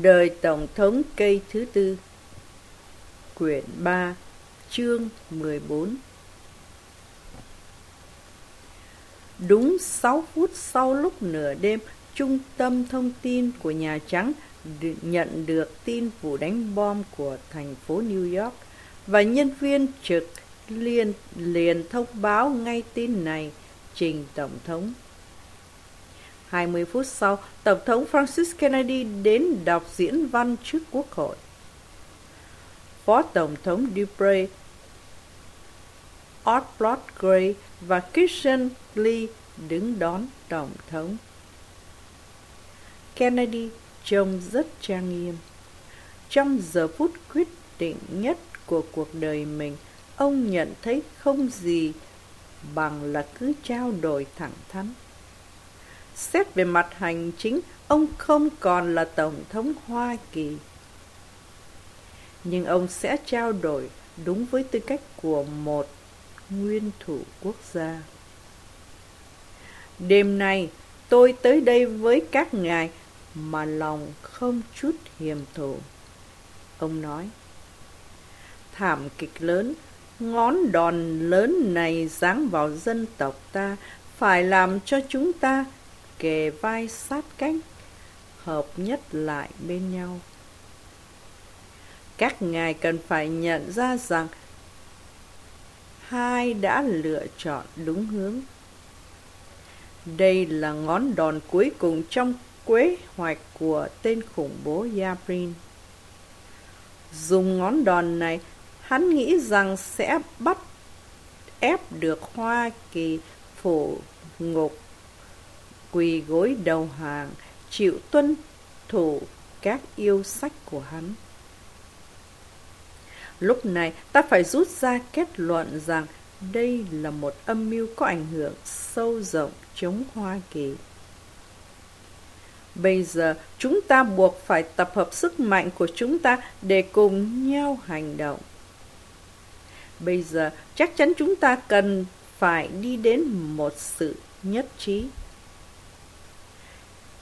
Đời Tổng thống cây thứ tư Quyển 3 Chương 14 Đúng 6 phút sau lúc nửa đêm, Trung tâm thông tin của Nhà Trắng nhận được tin vụ đánh bom của thành phố New York và nhân viên trực liền liền thông báo ngay tin này trình Tổng thống. 20 phút sau, Tổng thống Francis Kennedy đến đọc diễn văn trước Quốc hội. Phó Tổng thống Dupre, Oswald Gray và Christian Lee đứng đón Tổng thống. Kennedy trông rất trang nghiêm. Trong giờ phút quyết định nhất của cuộc đời mình, ông nhận thấy không gì bằng là cứ trao đổi thẳng thắn. Xét về mặt hành chính, ông không còn là Tổng thống Hoa Kỳ. Nhưng ông sẽ trao đổi đúng với tư cách của một nguyên thủ quốc gia. Đêm nay, tôi tới đây với các ngài mà lòng không chút hiềm thù. Ông nói, thảm kịch lớn, ngón đòn lớn này giáng vào dân tộc ta phải làm cho chúng ta kề vai sát cánh, hợp nhất lại bên nhau. Các ngài cần phải nhận ra rằng hai đã lựa chọn đúng hướng. Đây là ngón đòn cuối cùng trong quế hoạch của tên khủng bố Yabrin. Dùng ngón đòn này, hắn nghĩ rằng sẽ bắt ép được Hoa Kỳ phủ ngục quỳ gối đầu hàng, chịu tuân thủ các yêu sách của hắn. Lúc này ta phải rút ra kết luận rằng đây là một âm mưu có ảnh hưởng sâu rộng chống Hoa Kỳ. Bây giờ chúng ta buộc phải tập hợp sức mạnh của chúng ta để cùng nhau hành động. Bây giờ chắc chắn chúng ta cần phải đi đến một sự nhất trí.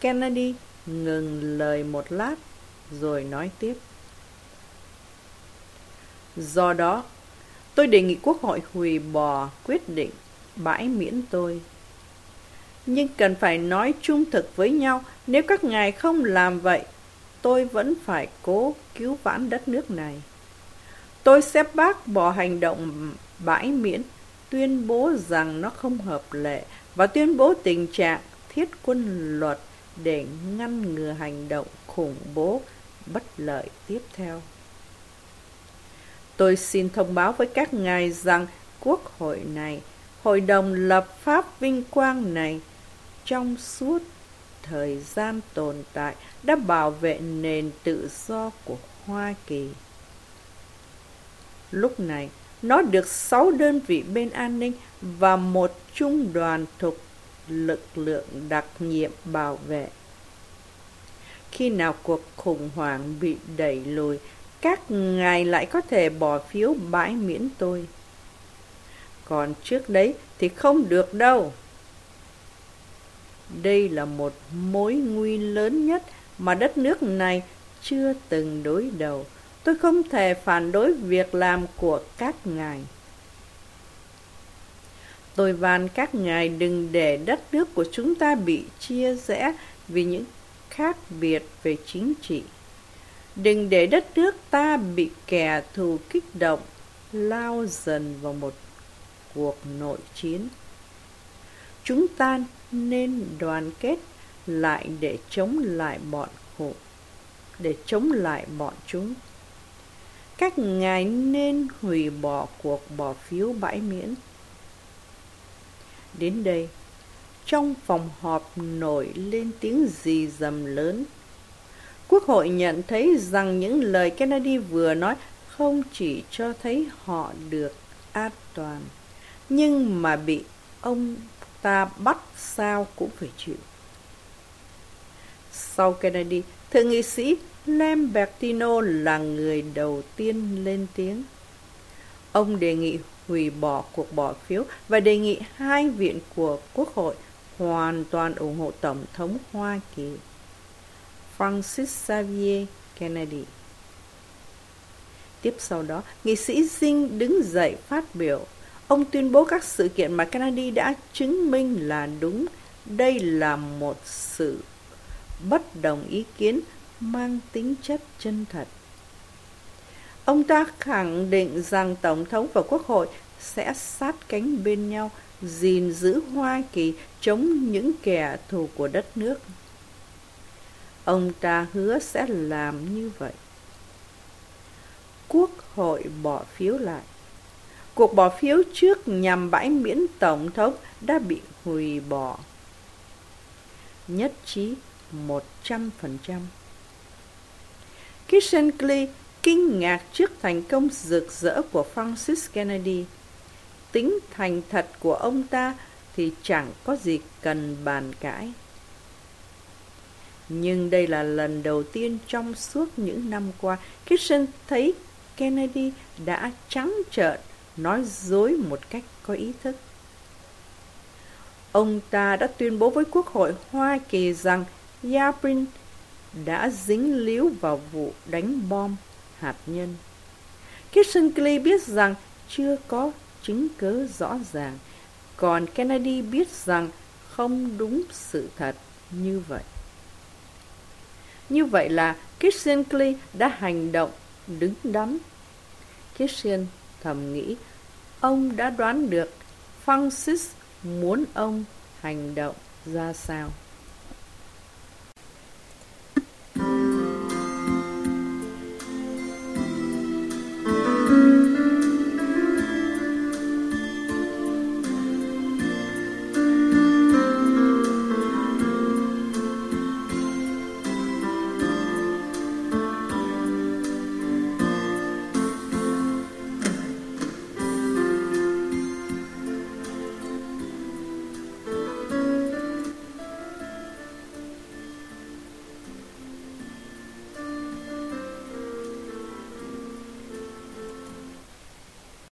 Kennedy ngừng lời một lát rồi nói tiếp. Do đó, tôi đề nghị Quốc hội hủy bỏ quyết định bãi miễn tôi. Nhưng cần phải nói trung thực với nhau, nếu các ngài không làm vậy, tôi vẫn phải cố cứu vãn đất nước này. Tôi sẽ bác bỏ hành động bãi miễn, tuyên bố rằng nó không hợp lệ và tuyên bố tình trạng thiết quân luật để ngăn ngừa hành động khủng bố bất lợi tiếp theo. Tôi xin thông báo với các ngài rằng quốc hội này, hội đồng lập pháp vinh quang này, trong suốt thời gian tồn tại đã bảo vệ nền tự do của Hoa Kỳ. Lúc này, nó được sáu đơn vị bên an ninh và một trung đoàn thuộc lực lượng đặc nhiệm bảo vệ. Khi nào cuộc khủng hoảng bị đẩy lùi, các ngài lại có thể bỏ phiếu bãi miễn tôi. Còn trước đấy thì không được đâu. Đây là một mối nguy lớn nhất mà đất nước này chưa từng đối đầu. Tôi không thể phản đối việc làm của các ngài. Tôi van các ngài đừng để đất nước của chúng ta bị chia rẽ vì những khác biệt về chính trị. Đừng để đất nước ta bị kẻ thù kích động, lao dần vào một cuộc nội chiến. Chúng ta nên đoàn kết lại để chống lại bọn khổ, để chống lại bọn chúng. Các ngài nên hủy bỏ cuộc bỏ phiếu bãi miễn. Đến đây, trong phòng họp nổi lên tiếng gì dầm lớn. Quốc hội nhận thấy rằng những lời Kennedy vừa nói không chỉ cho thấy họ được an toàn, nhưng mà bị ông ta bắt sao cũng phải chịu. Sau Kennedy, thượng nghị sĩ Lambertino là người đầu tiên lên tiếng. Ông đề nghị hủy bỏ cuộc bỏ phiếu và đề nghị hai viện của Quốc hội hoàn toàn ủng hộ Tổng thống Hoa Kỳ Francis Xavier Kennedy. Tiếp sau đó, nghị sĩ Dinh đứng dậy phát biểu. Ông tuyên bố các sự kiện mà Kennedy đã chứng minh là đúng. Đây là một sự bất đồng ý kiến mang tính chất chân thật. Ông ta khẳng định rằng Tổng thống và Quốc hội sẽ sát cánh bên nhau, gìn giữ Hoa Kỳ chống những kẻ thù của đất nước. Ông ta hứa sẽ làm như vậy. Quốc hội bỏ phiếu lại. Cuộc bỏ phiếu trước nhằm bãi miễn Tổng thống đã bị hủy bỏ. Nhất trí 100%. Kissinger kinh ngạc trước thành công rực rỡ của Francis Kennedy. Tính thành thật của ông ta thì chẳng có gì cần bàn cãi. Nhưng đây là lần đầu tiên trong suốt những năm qua, Kissinger thấy Kennedy đã trắng trợn nói dối một cách có ý thức. Ông ta đã tuyên bố với Quốc hội Hoa Kỳ rằng Yabrin đã dính líu vào vụ đánh bom hạt nhân. Kissinger biết rằng chưa có chứng cứ rõ ràng, còn Kennedy biết rằng không đúng sự thật như vậy. Như vậy là Kissinger đã hành động đứng đắn. Kissinger thầm nghĩ, ông đã đoán được Francis muốn ông hành động ra sao.